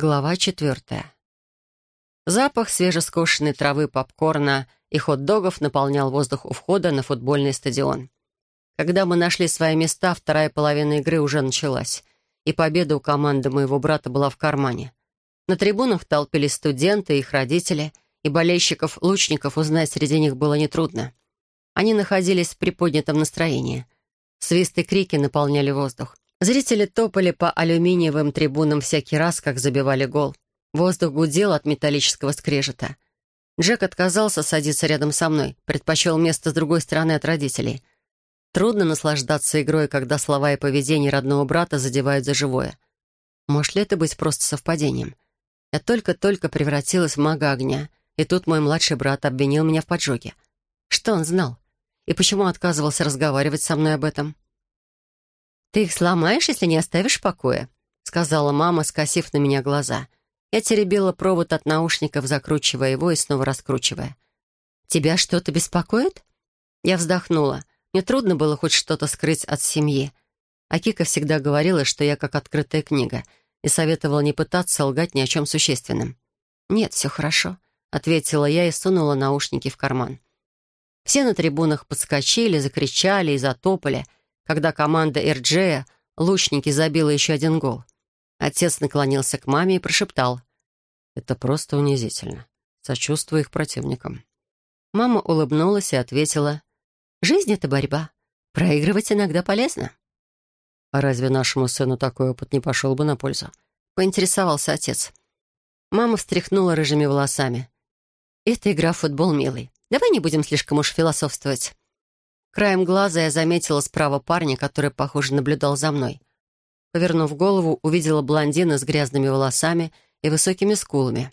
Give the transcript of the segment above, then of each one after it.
Глава четвертая. Запах свежескошенной травы, попкорна и хот-догов наполнял воздух у входа на футбольный стадион. Когда мы нашли свои места, вторая половина игры уже началась, и победа у команды моего брата была в кармане. На трибунах толпились студенты, их родители, и болельщиков-лучников узнать среди них было нетрудно. Они находились в приподнятом настроении. Свист и крики наполняли воздух. Зрители топали по алюминиевым трибунам всякий раз, как забивали гол. Воздух гудел от металлического скрежета. Джек отказался садиться рядом со мной, предпочел место с другой стороны от родителей. Трудно наслаждаться игрой, когда слова и поведение родного брата задевают за живое. Может ли это быть просто совпадением? Я только-только превратилась в мага огня, и тут мой младший брат обвинил меня в поджоге. Что он знал? И почему отказывался разговаривать со мной об этом? «Ты их сломаешь, если не оставишь в покое», — сказала мама, скосив на меня глаза. Я теребила провод от наушников, закручивая его и снова раскручивая. «Тебя что-то беспокоит?» Я вздохнула. Мне трудно было хоть что-то скрыть от семьи. А Кика всегда говорила, что я как открытая книга, и советовала не пытаться лгать ни о чем существенном. «Нет, все хорошо», — ответила я и сунула наушники в карман. Все на трибунах подскочили, закричали и затопали — когда команда Эрджея, лучники, забила еще один гол. Отец наклонился к маме и прошептал. «Это просто унизительно. Сочувствую их противникам». Мама улыбнулась и ответила. «Жизнь — это борьба. Проигрывать иногда полезно». «А разве нашему сыну такой опыт не пошел бы на пользу?» — поинтересовался отец. Мама встряхнула рыжими волосами. «Это игра в футбол, милый. Давай не будем слишком уж философствовать. Краем глаза я заметила справа парня, который, похоже, наблюдал за мной. Повернув голову, увидела блондина с грязными волосами и высокими скулами.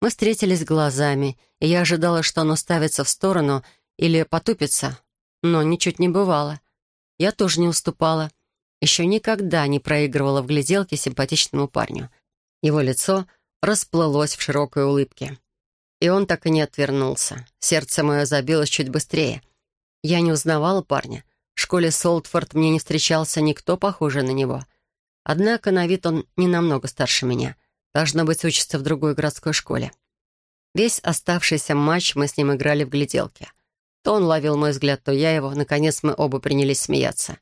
Мы встретились глазами, и я ожидала, что он уставится в сторону или потупится, но ничуть не бывало. Я тоже не уступала. Еще никогда не проигрывала в гляделке симпатичному парню. Его лицо расплылось в широкой улыбке. И он так и не отвернулся. Сердце мое забилось чуть быстрее — я не узнавала парня. В школе Солтфорд мне не встречался никто похожий на него. Однако на вид он не намного старше меня. Должно быть, учится в другой городской школе. Весь оставшийся матч мы с ним играли в гляделке. То он ловил мой взгляд, то я его. Наконец мы оба принялись смеяться.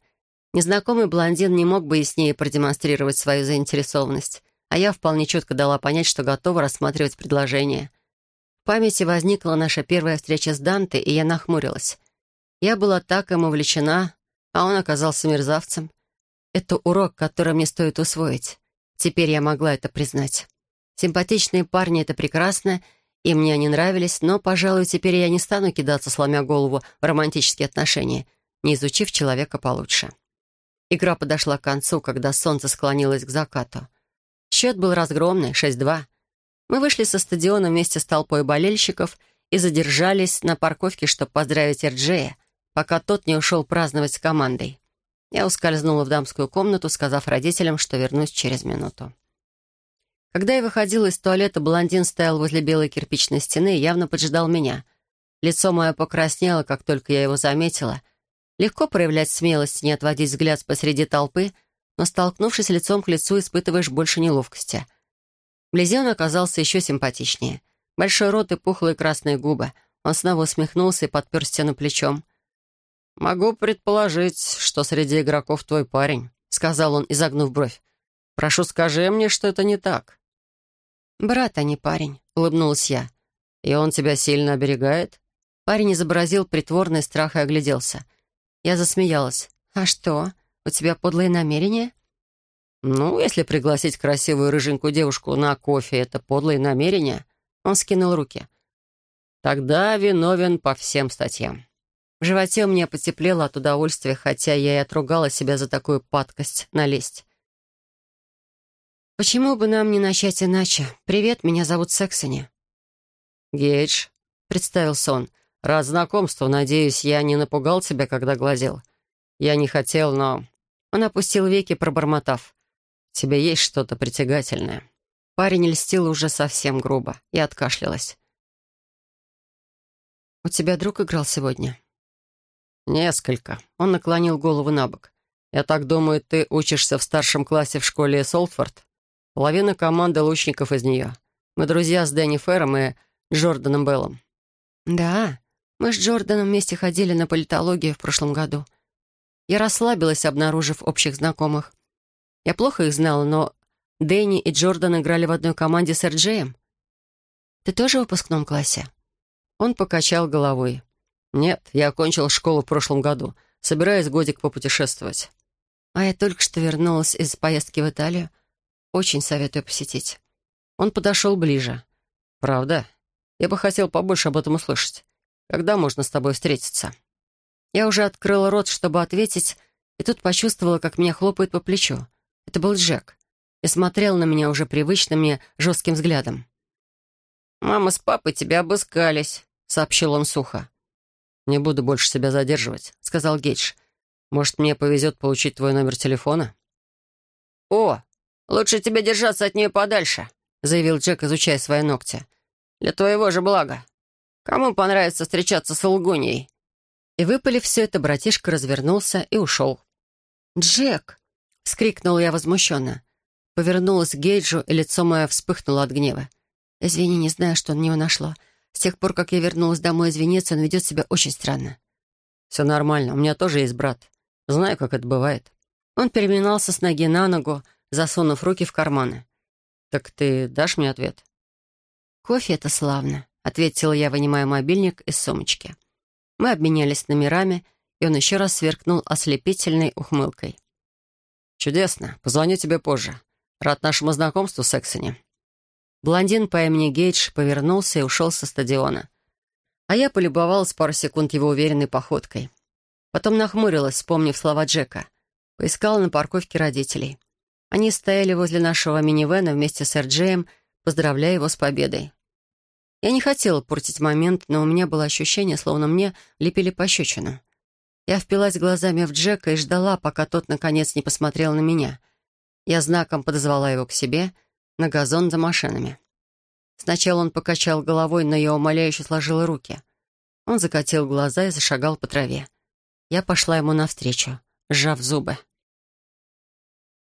Незнакомый блондин не мог бы яснее продемонстрировать свою заинтересованность, а я вполне четко дала понять, что готова рассматривать предложение. В памяти возникла наша первая встреча с Данте, и я нахмурилась. Я была так им увлечена, а он оказался мерзавцем. Это урок, который мне стоит усвоить. Теперь я могла это признать. Симпатичные парни — это прекрасно, и мне они нравились, но, пожалуй, теперь я не стану кидаться, сломя голову, в романтические отношения, не изучив человека получше. Игра подошла к концу, когда солнце склонилось к закату. Счет был разгромный, 6-2. Мы вышли со стадиона вместе с толпой болельщиков и задержались на парковке, чтобы поздравить Эрджея, пока тот не ушел праздновать с командой. Я ускользнула в дамскую комнату, сказав родителям, что вернусь через минуту. Когда я выходила из туалета, блондин стоял возле белой кирпичной стены и явно поджидал меня. Лицо мое покраснело, как только я его заметила. Легко проявлять смелость, не отводить взгляд посреди толпы, но, столкнувшись лицом к лицу, испытываешь больше неловкости. Вблизи он оказался еще симпатичнее. Большой рот и пухлые красные губы. Он снова усмехнулся и подпер стену плечом. «Могу предположить, что среди игроков твой парень», — сказал он, изогнув бровь. «Прошу, скажи мне, что это не так». «Брат, а не парень», — улыбнулась я. «И он тебя сильно оберегает?» Парень изобразил притворный страх и огляделся. Я засмеялась. «А что, у тебя подлые намерения?» «Ну, если пригласить красивую рыженькую девушку на кофе, это подлые намерения». Он скинул руки. «Тогда виновен по всем статьям». В животе у меня потеплело от удовольствия, хотя я и отругала себя за такую падкость налезть. «Почему бы нам не начать иначе? Привет, меня зовут Сексони». «Гейдж», — представился он. «Рад знакомству. Надеюсь, я не напугал тебя, когда глазел. Я не хотел, но...» Он опустил веки, пробормотав. «В тебе есть что-то притягательное». Парень льстил уже совсем грубо. Я откашлялась. «У тебя друг играл сегодня?» «Несколько». Он наклонил голову на бок. «Я так думаю, ты учишься в старшем классе в школе Солтфорд?» Половина команды лучников из нее. Мы друзья с Дэнни Ферром и Джорданом Беллом». «Да, мы с Джорданом вместе ходили на политологию в прошлом году. Я расслабилась, обнаружив общих знакомых. Я плохо их знала, но Дэнни и Джордан играли в одной команде с Эрджеем. Ты тоже в выпускном классе?» Он покачал головой. «Нет, я окончил школу в прошлом году. Собираюсь годик попутешествовать». «А я только что вернулась из поездки в Италию. Очень советую посетить». Он подошел ближе. «Правда? Я бы хотел побольше об этом услышать. Когда можно с тобой встретиться?» Я уже открыла рот, чтобы ответить, и тут почувствовала, как меня хлопает по плечу. Это был Джек. И смотрел на меня уже привычным мне жестким взглядом. «Мама с папой тебя обыскались», — сообщил он сухо. «Не буду больше себя задерживать», — сказал Гейдж. «Может, мне повезет получить твой номер телефона?» «О, лучше тебе держаться от нее подальше», — заявил Джек, изучая свои ногти. «Для твоего же блага. Кому понравится встречаться с лгуньей?» И выпалив все это, братишка развернулся и ушел. «Джек!» — вскрикнула я возмущенно. Повернулась к Гейджу, и лицо мое вспыхнуло от гнева. «Извини, не знаю, что на него нашло. С тех пор, как я вернулась домой из Венеции, он ведет себя очень странно». «Все нормально, у меня тоже есть брат. Знаю, как это бывает». Он переминался с ноги на ногу, засунув руки в карманы. «Так ты дашь мне ответ?» «Кофе — это славно», — ответила я, вынимая мобильник из сумочки. Мы обменялись номерами, и он еще раз сверкнул ослепительной ухмылкой. «Чудесно. Позвоню тебе позже. Рад нашему знакомству, Сексони». Блондин по имени Гейдж повернулся и ушел со стадиона. А я полюбовалась пару секунд его уверенной походкой. Потом нахмурилась, вспомнив слова Джека. Поискала на парковке родителей. Они стояли возле нашего минивэна вместе с Эрджеем, поздравляя его с победой. Я не хотела портить момент, но у меня было ощущение, словно мне лепили пощечину. Я впилась глазами в Джека и ждала, пока тот, наконец, не посмотрел на меня. Я знаком подозвала его к себе на газон за машинами. Сначала он покачал головой, но я умоляюще сложила руки. Он закатил глаза и зашагал по траве. Я пошла ему навстречу, сжав зубы.